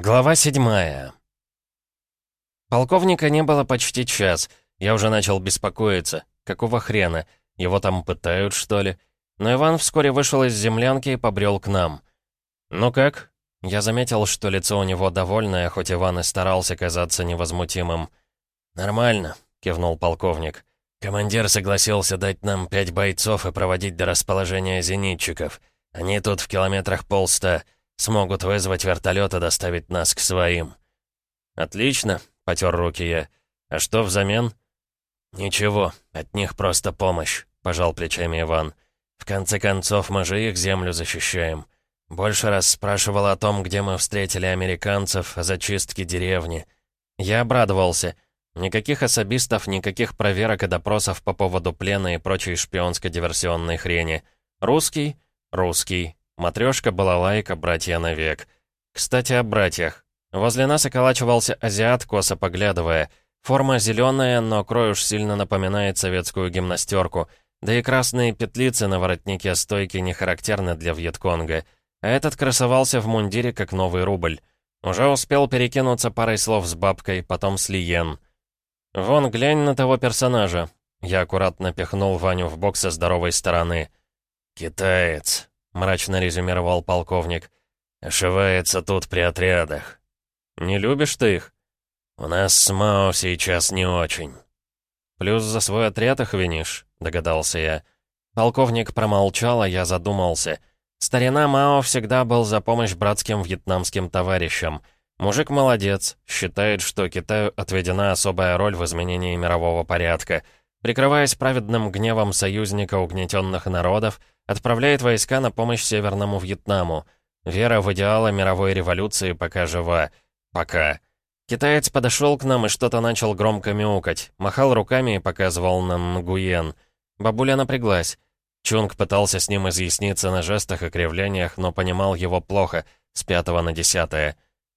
Глава седьмая. Полковника не было почти час. Я уже начал беспокоиться. Какого хрена? Его там пытают, что ли? Но Иван вскоре вышел из землянки и побрел к нам. «Ну как?» Я заметил, что лицо у него довольное, хоть Иван и старался казаться невозмутимым. «Нормально», — кивнул полковник. «Командир согласился дать нам пять бойцов и проводить до расположения зенитчиков. Они тут в километрах полста. Смогут вызвать вертолет и доставить нас к своим». «Отлично», — потер руки я. «А что взамен?» «Ничего, от них просто помощь», — пожал плечами Иван. «В конце концов, мы же их землю защищаем. Больше раз спрашивал о том, где мы встретили американцев, о зачистке деревни. Я обрадовался. Никаких особистов, никаких проверок и допросов по поводу плена и прочей шпионско-диверсионной хрени. Русский? Русский. Матрешка, балалайка, братья навек. Кстати, о братьях. Возле нас околачивался азиат, косо поглядывая. Форма зеленая, но крой уж сильно напоминает советскую гимнастерку. Да и красные петлицы на воротнике стойки не характерны для Вьетконга. А этот красовался в мундире, как новый рубль. Уже успел перекинуться парой слов с бабкой, потом с Лиен. «Вон, глянь на того персонажа». Я аккуратно пихнул Ваню в бок со здоровой стороны. «Китаец», мрачно резюмировал полковник. «Ошивается тут при отрядах». «Не любишь ты их?» «У нас с Мао сейчас не очень». «Плюс за свой отряд их винишь?» — догадался я. Полковник промолчал, а я задумался. Старина Мао всегда был за помощь братским вьетнамским товарищам. Мужик молодец, считает, что Китаю отведена особая роль в изменении мирового порядка. Прикрываясь праведным гневом союзника угнетенных народов, Отправляет войска на помощь Северному Вьетнаму. Вера в идеалы мировой революции пока жива. Пока. Китаец подошел к нам и что-то начал громко мяукать. Махал руками и показывал нам Нгуен. Бабуля напряглась. Чунг пытался с ним изъясниться на жестах и кривлениях, но понимал его плохо, с пятого на десятое.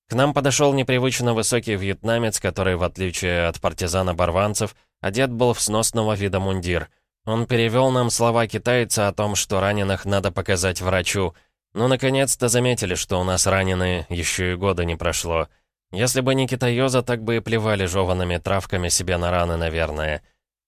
К нам подошел непривычно высокий вьетнамец, который, в отличие от партизана-барванцев, одет был в сносного вида мундир — он перевел нам слова китайца о том, что раненых надо показать врачу. Ну, наконец-то заметили, что у нас раненые, еще и года не прошло. Если бы не китаёза, так бы и плевали жеванными травками себе на раны, наверное.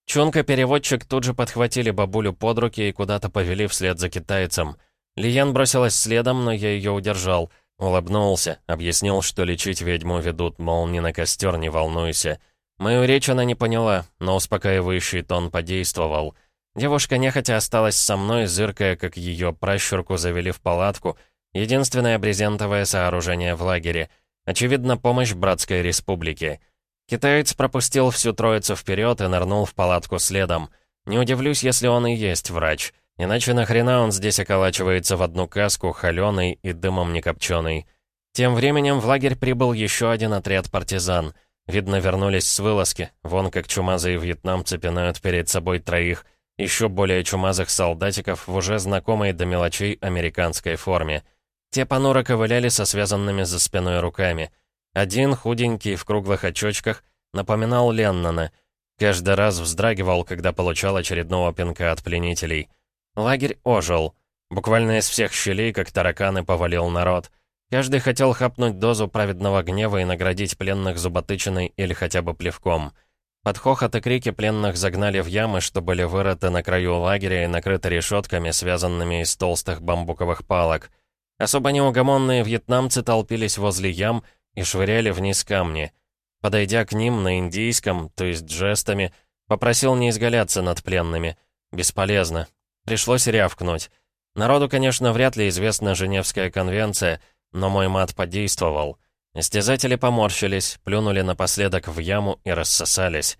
Чонка-переводчик тут же подхватили бабулю под руки и куда-то повели вслед за китайцем. Лиян бросилась следом, но я ее удержал. Улыбнулся, объяснил, что лечить ведьму ведут, мол, не на костер, не волнуйся. Мою речь она не поняла, но успокаивающий тон подействовал. Девушка нехотя осталась со мной, зыркая, как ее пращурку завели в палатку, единственное брезентовое сооружение в лагере. Очевидно, помощь Братской Республике. Китаец пропустил всю троицу вперед и нырнул в палатку следом. Не удивлюсь, если он и есть врач. Иначе нахрена он здесь околачивается в одну каску, холеный и дымом не копченый. Тем временем в лагерь прибыл еще один отряд партизан. Видно, вернулись с вылазки. Вон как чумазые вьетнамцы пинают перед собой троих еще более чумазых солдатиков в уже знакомой до мелочей американской форме. Те понуро ковыляли со связанными за спиной руками. Один, худенький, в круглых очочках, напоминал Леннона. Каждый раз вздрагивал, когда получал очередного пинка от пленителей. Лагерь ожил. Буквально из всех щелей, как тараканы, повалил народ. Каждый хотел хапнуть дозу праведного гнева и наградить пленных зуботычиной или хотя бы плевком — под хохот и крики пленных загнали в ямы, что были вырыты на краю лагеря и накрыты решетками, связанными из толстых бамбуковых палок. Особо неугомонные вьетнамцы толпились возле ям и швыряли вниз камни. Подойдя к ним на индийском, то есть жестами, попросил не изгаляться над пленными. Бесполезно. Пришлось рявкнуть. Народу, конечно, вряд ли известна Женевская конвенция, но мой мат подействовал. Истязатели поморщились, плюнули напоследок в яму и рассосались.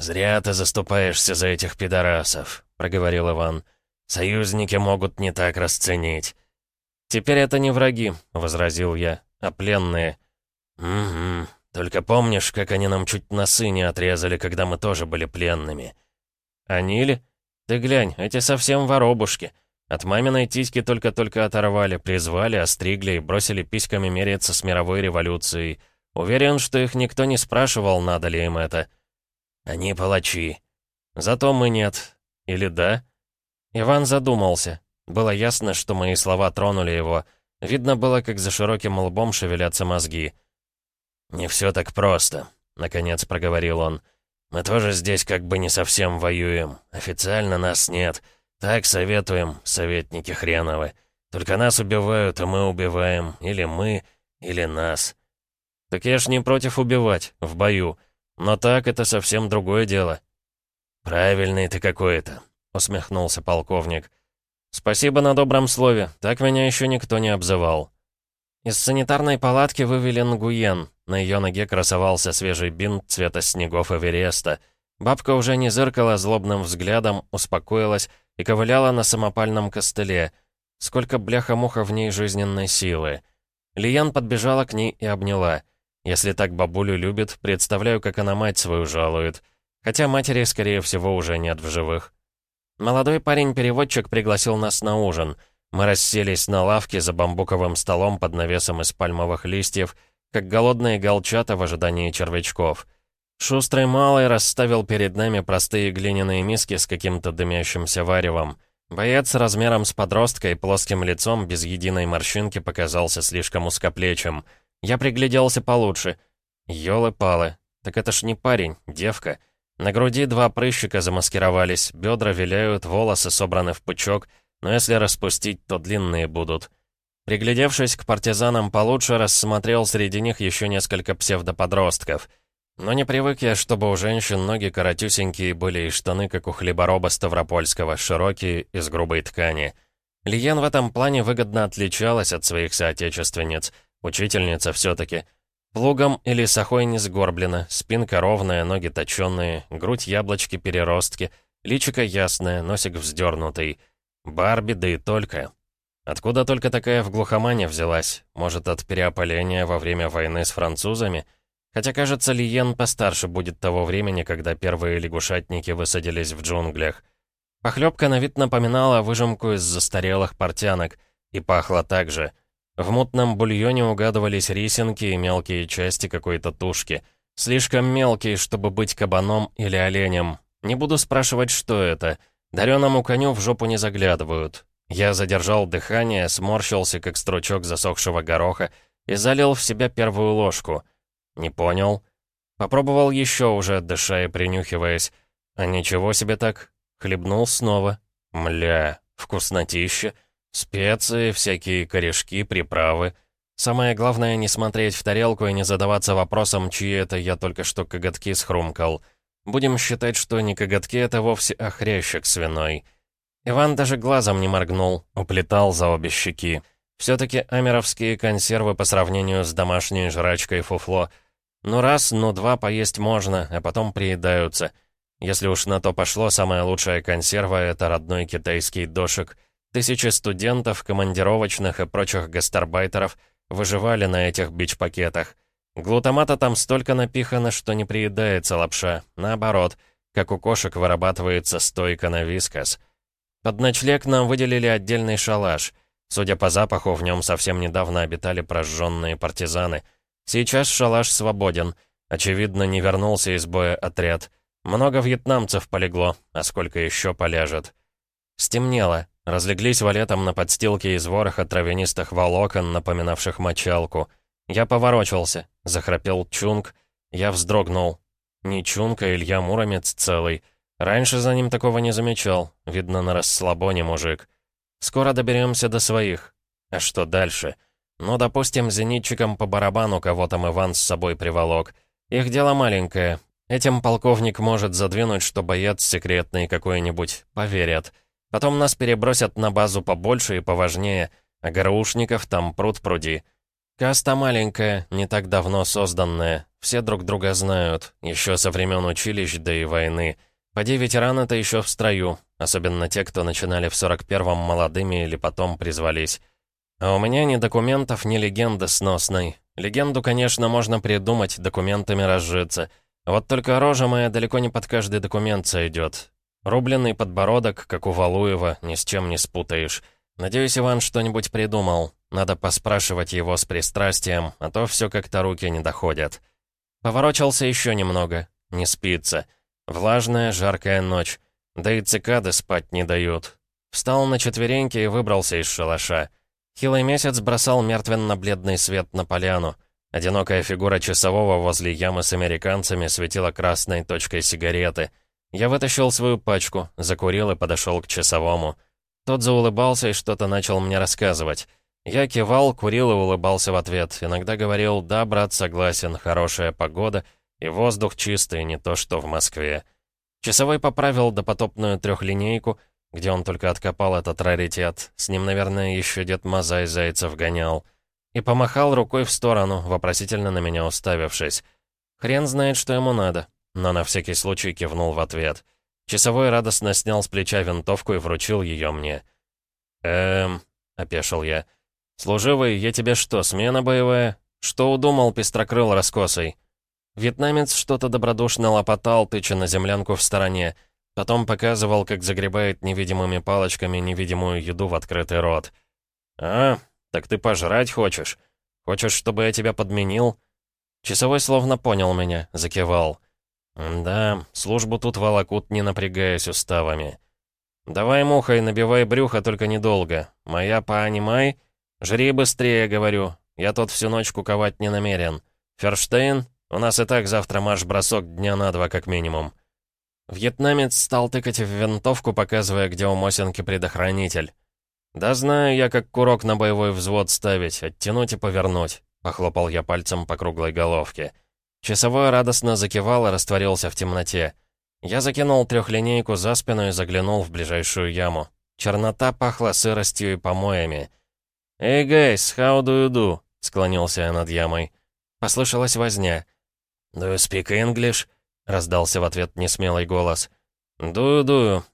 «Зря ты заступаешься за этих пидорасов», — проговорил Иван. «Союзники могут не так расценить». «Теперь это не враги», — возразил я, — «а пленные». «Угу. Только помнишь, как они нам чуть носы не отрезали, когда мы тоже были пленными?» «Они ли? Ты глянь, эти совсем воробушки. От маминой титьки только-только оторвали, призвали, остригли и бросили письками меряться с мировой революцией. Уверен, что их никто не спрашивал, надо ли им это. Они палачи. Зато мы нет. Или да? Иван задумался. Было ясно, что мои слова тронули его. Видно было, как за широким лбом шевелятся мозги. «Не все так просто», — наконец проговорил он. «Мы тоже здесь как бы не совсем воюем. Официально нас нет. Так советуем, советники хреновы. Только нас убивают, а мы убиваем. Или мы, или нас». «Так я ж не против убивать, в бою. Но так это совсем другое дело». «Правильный ты какой-то», — усмехнулся полковник. «Спасибо на добром слове. Так меня еще никто не обзывал». Из санитарной палатки вывели Нгуен. На ее ноге красовался свежий бинт цвета снегов Эвереста. Бабка уже не зыркала злобным взглядом, успокоилась и ковыляла на самопальном костыле. Сколько бляха-муха в ней жизненной силы. Лиян подбежала к ней и обняла. Если так бабулю любит, представляю, как она мать свою жалует. Хотя матери, скорее всего, уже нет в живых. Молодой парень-переводчик пригласил нас на ужин. Мы расселись на лавке за бамбуковым столом под навесом из пальмовых листьев, как голодные голчата в ожидании червячков. Шустрый малый расставил перед нами простые глиняные миски с каким-то дымящимся варевом. Боец размером с подростка и плоским лицом без единой морщинки показался слишком узкоплечим. Я пригляделся получше. Ёлы-палы, так это ж не парень, девка. На груди два прыщика замаскировались, бедра виляют, волосы собраны в пучок, но если распустить, то длинные будут. Приглядевшись к партизанам получше, рассмотрел среди них еще несколько псевдоподростков. Но не привык я, чтобы у женщин ноги коротюсенькие были и штаны, как у хлебороба Ставропольского, широкие, из грубой ткани. Лиен в этом плане выгодно отличалась от своих соотечественниц. Учительница все-таки — Плугом или сахой не сгорблена, спинка ровная, ноги точёные, грудь яблочки-переростки, личико ясное, носик вздернутый. Барби, да и только. Откуда только такая в глухомане взялась? Может, от переопаления во время войны с французами? Хотя, кажется, Лиен постарше будет того времени, когда первые лягушатники высадились в джунглях. Похлебка на вид напоминала выжимку из застарелых портянок, и пахла так же — в мутном бульоне угадывались рисинки и мелкие части какой-то тушки. Слишком мелкие, чтобы быть кабаном или оленем. Не буду спрашивать, что это. Дареному коню в жопу не заглядывают. Я задержал дыхание, сморщился, как стручок засохшего гороха, и залил в себя первую ложку. Не понял. Попробовал еще уже, дыша и принюхиваясь. А ничего себе так. Хлебнул снова. Мля, вкуснотища. Специи, всякие корешки, приправы. Самое главное не смотреть в тарелку и не задаваться вопросом, чьи это я только что коготки схрумкал. Будем считать, что не коготки это вовсе, а хрящик свиной. Иван даже глазом не моргнул, уплетал за обе щеки. Все-таки амеровские консервы по сравнению с домашней жрачкой фуфло. Ну раз, ну два поесть можно, а потом приедаются. Если уж на то пошло, самая лучшая консерва — это родной китайский дошик — Тысячи студентов, командировочных и прочих гастарбайтеров выживали на этих бич-пакетах. Глутамата там столько напихано, что не приедается лапша. Наоборот, как у кошек вырабатывается стойка на вискас. Под ночлег нам выделили отдельный шалаш. Судя по запаху, в нем совсем недавно обитали прожженные партизаны. Сейчас шалаш свободен. Очевидно, не вернулся из боя отряд. Много вьетнамцев полегло, а сколько еще поляжет. Стемнело. Разлеглись валетом на подстилке из вороха травянистых волокон, напоминавших мочалку. Я поворочился, захрапел Чунг. Я вздрогнул. Не Чунг, а Илья Муромец целый. Раньше за ним такого не замечал. Видно, на расслабоне мужик. Скоро доберемся до своих. А что дальше? Ну, допустим, зенитчикам по барабану кого там Иван с собой приволок. Их дело маленькое. Этим полковник может задвинуть, что боец секретный какой-нибудь. Поверят. Потом нас перебросят на базу побольше и поважнее, а гараушников там пруд пруди. Каста маленькая, не так давно созданная. Все друг друга знают, еще со времен училищ, да и войны. Поди ветераны-то еще в строю, особенно те, кто начинали в 41-м молодыми или потом призвались. А у меня ни документов, ни легенды сносной. Легенду, конечно, можно придумать, документами разжиться. Вот только рожа моя далеко не под каждый документ сойдет. Рубленый подбородок, как у Валуева, ни с чем не спутаешь. Надеюсь, Иван что-нибудь придумал. Надо поспрашивать его с пристрастием, а то все как-то руки не доходят. Поворочился еще немного. Не спится. Влажная, жаркая ночь. Да и цикады спать не дают. Встал на четвереньки и выбрался из шалаша. Хилый месяц бросал мертвенно-бледный свет на поляну. Одинокая фигура часового возле ямы с американцами светила красной точкой сигареты. Я вытащил свою пачку, закурил и подошел к часовому. Тот заулыбался и что-то начал мне рассказывать. Я кивал, курил и улыбался в ответ. Иногда говорил «Да, брат, согласен, хорошая погода, и воздух чистый, не то что в Москве». Часовой поправил допотопную трехлинейку, где он только откопал этот раритет. С ним, наверное, еще дед Мазай Зайцев гонял. И помахал рукой в сторону, вопросительно на меня уставившись. Хрен знает, что ему надо, но на всякий случай кивнул в ответ. Часовой радостно снял с плеча винтовку и вручил ее мне. «Эм...» — опешил я. «Служивый, я тебе что, смена боевая? Что удумал пестрокрыл раскосой?» Вьетнамец что-то добродушно лопотал, тыча на землянку в стороне. Потом показывал, как загребает невидимыми палочками невидимую еду в открытый рот. «А, так ты пожрать хочешь? Хочешь, чтобы я тебя подменил?» Часовой словно понял меня, закивал. «Да, службу тут волокут, не напрягаясь уставами. Давай, мухой, набивай брюхо, только недолго. Моя поанимай? Жри быстрее, говорю. Я тут всю ночь куковать не намерен. Ферштейн, у нас и так завтра марш-бросок дня на два как минимум». Вьетнамец стал тыкать в винтовку, показывая, где у Мосинки предохранитель. «Да знаю я, как курок на боевой взвод ставить, оттянуть и повернуть», — похлопал я пальцем по круглой головке. Часовой радостно закивал и растворился в темноте. Я закинул трехлинейку за спину и заглянул в ближайшую яму. Чернота пахла сыростью и помоями. «Эй, гайс, how do you do?» — склонился я над ямой. Послышалась возня. «Do you speak English?» — раздался в ответ несмелый голос. «Дую-дую».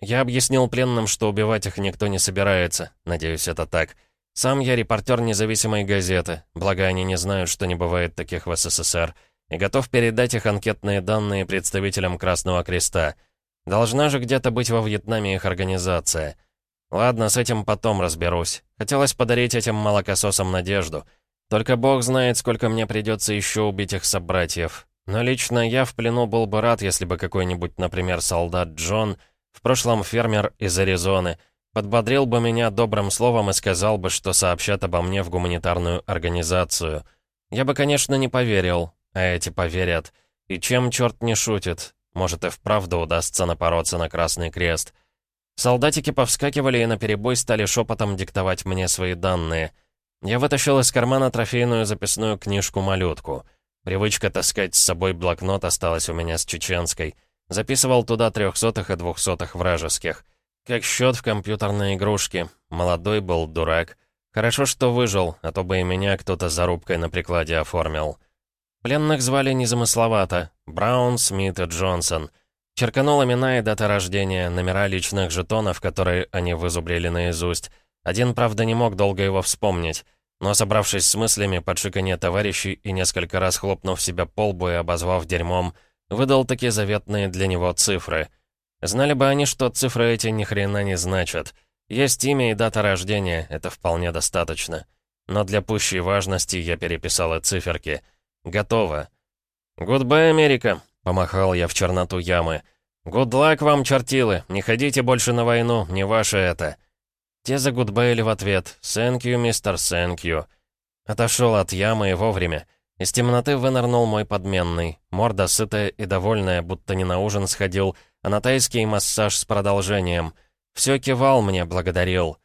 Я объяснил пленным, что убивать их никто не собирается. Надеюсь, это так. Сам я репортер независимой газеты, благо они не знают, что не бывает таких в СССР, и готов передать их анкетные данные представителям Красного Креста. Должна же где-то быть во Вьетнаме их организация. Ладно, с этим потом разберусь. Хотелось подарить этим молокососам надежду. Только бог знает, сколько мне придется еще убить их собратьев. Но лично я в плену был бы рад, если бы какой-нибудь, например, солдат Джон, в прошлом фермер из Аризоны, подбодрил бы меня добрым словом и сказал бы, что сообщат обо мне в гуманитарную организацию. Я бы, конечно, не поверил, а эти поверят. И чем черт не шутит, может и вправду удастся напороться на Красный Крест. Солдатики повскакивали и наперебой стали шепотом диктовать мне свои данные. Я вытащил из кармана трофейную записную книжку-малютку — Привычка таскать с собой блокнот осталась у меня с чеченской. Записывал туда трехсотых и двухсотых вражеских. Как счет в компьютерной игрушке. Молодой был дурак. Хорошо, что выжил, а то бы и меня кто-то зарубкой на прикладе оформил. Пленных звали незамысловато. Браун, Смит и Джонсон. Черканул имена и дата рождения, номера личных жетонов, которые они вызубрили наизусть. Один, правда, не мог долго его вспомнить. Но, собравшись с мыслями, подшиканье товарищей и несколько раз хлопнув себя по лбу и обозвав дерьмом, выдал такие заветные для него цифры. Знали бы они, что цифры эти ни хрена не значат. Есть имя и дата рождения, это вполне достаточно. Но для пущей важности я переписал и циферки. Готово. «Goodbye, Америка!» — помахал я в черноту ямы. «Good luck вам, чертилы! Не ходите больше на войну, не ваше это!» Те загудбайли в ответ «Thank you, mister, thank you». Отошел от ямы и вовремя. Из темноты вынырнул мой подменный. Морда сытая и довольная, будто не на ужин сходил, а на тайский массаж с продолжением. Все кивал мне, благодарил.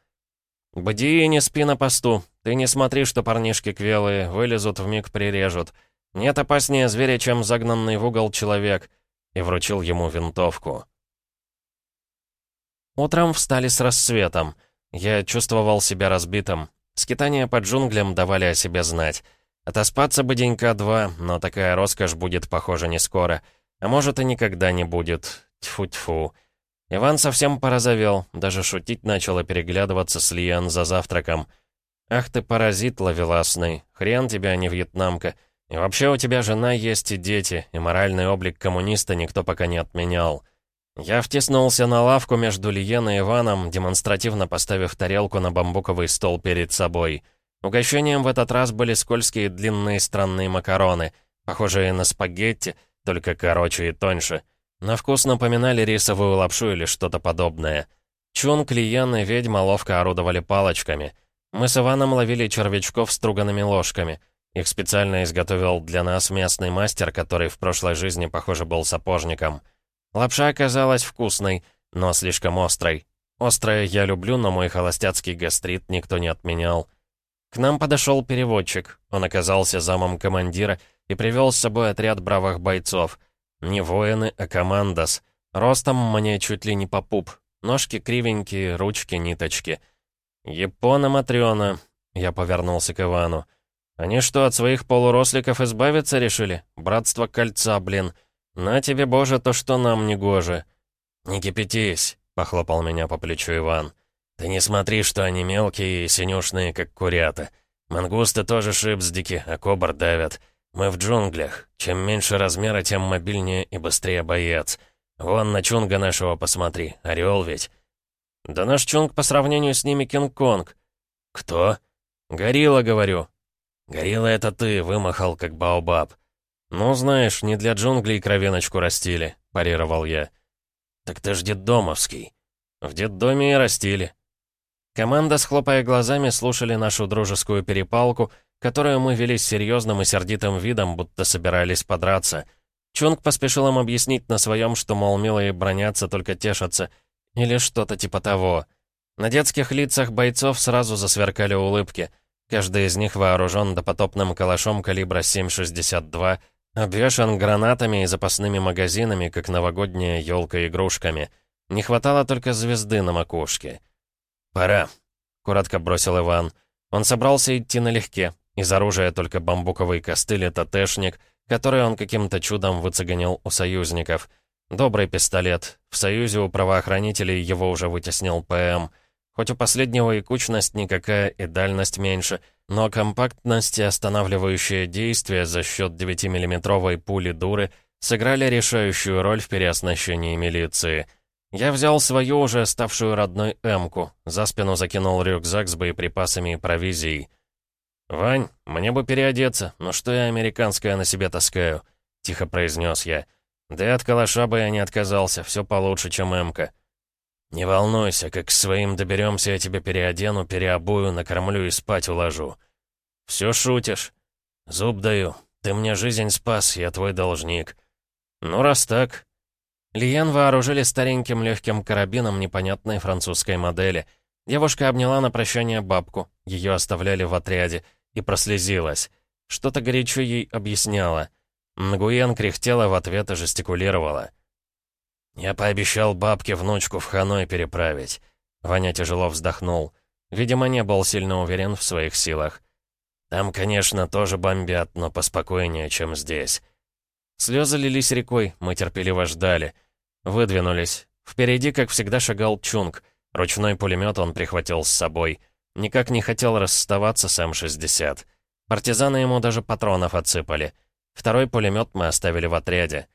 «Бди и не спи на посту. Ты не смотри, что парнишки квелые, вылезут, вмиг прирежут. Нет опаснее зверя, чем загнанный в угол человек». И вручил ему винтовку. Утром встали с рассветом. Я чувствовал себя разбитым. Скитания по джунглям давали о себе знать. Отоспаться бы денька два, но такая роскошь будет, похоже, не скоро. А может, и никогда не будет. Тьфу-тьфу. Иван совсем порозовел, даже шутить начал и переглядываться с Лиан за завтраком. «Ах ты паразит ловеласный, хрен тебя, а не вьетнамка. И вообще у тебя жена есть и дети, и моральный облик коммуниста никто пока не отменял». Я втиснулся на лавку между Лиен и Иваном, демонстративно поставив тарелку на бамбуковый стол перед собой. Угощением в этот раз были скользкие длинные странные макароны, похожие на спагетти, только короче и тоньше. На вкус напоминали рисовую лапшу или что-то подобное. Чунг, Лиен и ведьма ловко орудовали палочками. Мы с Иваном ловили червячков струганными ложками. Их специально изготовил для нас местный мастер, который в прошлой жизни, похоже, был сапожником. Лапша оказалась вкусной, но слишком острой. Острое я люблю, но мой холостяцкий гастрит никто не отменял. К нам подошел переводчик. Он оказался замом командира и привел с собой отряд бравых бойцов. Не воины, а командос. Ростом мне чуть ли не по пуп. Ножки кривенькие, ручки, ниточки. «Япона Матрёна», — я повернулся к Ивану. «Они что, от своих полуросликов избавиться решили? Братство кольца, блин. На тебе, боже, то, что нам не гоже». «Не кипятись», — похлопал меня по плечу Иван. «Ты не смотри, что они мелкие и синюшные, как курята. Мангусты тоже шипсдики, а кобр давят. Мы в джунглях. Чем меньше размера, тем мобильнее и быстрее боец. Вон на чунга нашего посмотри, орел ведь». «Да наш чунг по сравнению с ними Кинг-Конг». «Кто?» «Горилла, говорю». «Горилла это ты, вымахал, как баобаб». «Ну, знаешь, не для джунглей кровеночку растили», — парировал я. «Так ты ж детдомовский». «В детдоме и растили». Команда, схлопая глазами, слушали нашу дружескую перепалку, которую мы вели с серьезным и сердитым видом, будто собирались подраться. Чунг поспешил им объяснить на своем, что, мол, милые бронятся, только тешатся, или что-то типа того. На детских лицах бойцов сразу засверкали улыбки. Каждый из них вооружен допотопным калашом калибра 7,62, Обвешан гранатами и запасными магазинами, как новогодняя елка игрушками. Не хватало только звезды на макушке. «Пора», — коротко бросил Иван. Он собрался идти налегке. Из оружия только бамбуковый костыль и ТТшник, который он каким-то чудом выцеганил у союзников. Добрый пистолет. В Союзе у правоохранителей его уже вытеснил ПМ. Хоть у последнего и кучность никакая, и дальность меньше — но компактность и останавливающее действие за счет 9-миллиметровой пули дуры сыграли решающую роль в переоснащении милиции. Я взял свою уже ставшую родной «Эмку», за спину закинул рюкзак с боеприпасами и провизией. «Вань, мне бы переодеться, но что я американское на себе таскаю?» — тихо произнес я. «Да и от калаша бы я не отказался, все получше, чем «Эмка». «Не волнуйся, как к своим доберемся, я тебя переодену, переобую, накормлю и спать уложу». «Все шутишь?» «Зуб даю. Ты мне жизнь спас, я твой должник». «Ну, раз так...» Лиян вооружили стареньким легким карабином непонятной французской модели. Девушка обняла на прощание бабку, ее оставляли в отряде, и прослезилась. Что-то горячо ей объясняла. Нгуен кряхтела в ответ и жестикулировала. «Я пообещал бабке внучку в Ханой переправить». Ваня тяжело вздохнул. Видимо, не был сильно уверен в своих силах. «Там, конечно, тоже бомбят, но поспокойнее, чем здесь». Слезы лились рекой, мы терпеливо ждали. Выдвинулись. Впереди, как всегда, шагал Чунг. Ручной пулемет он прихватил с собой. Никак не хотел расставаться с М-60. Партизаны ему даже патронов отсыпали. Второй пулемет мы оставили в отряде.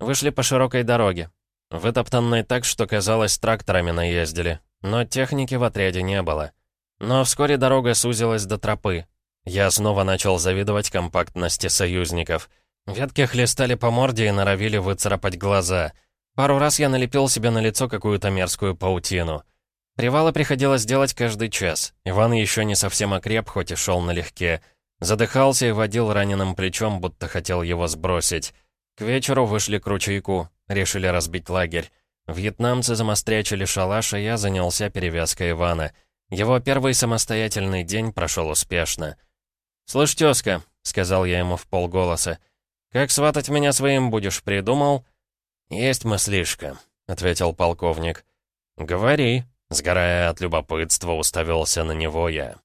Вышли по широкой дороге. Вытоптанной так, что, казалось, тракторами наездили. Но техники в отряде не было. Но вскоре дорога сузилась до тропы. Я снова начал завидовать компактности союзников. Ветки хлестали по морде и норовили выцарапать глаза. Пару раз я налепил себе на лицо какую-то мерзкую паутину. Привалы приходилось делать каждый час. Иван еще не совсем окреп, хоть и шел налегке. Задыхался и водил раненым плечом, будто хотел его сбросить. К вечеру вышли к ручейку. Решили разбить лагерь. Вьетнамцы замострячили шалаш, а я занялся перевязкой Ивана. Его первый самостоятельный день прошел успешно. «Слышь, тезка», — сказал я ему в полголоса, — «как сватать меня своим будешь, придумал?» «Есть мыслишка», — ответил полковник. «Говори», — сгорая от любопытства, уставился на него я.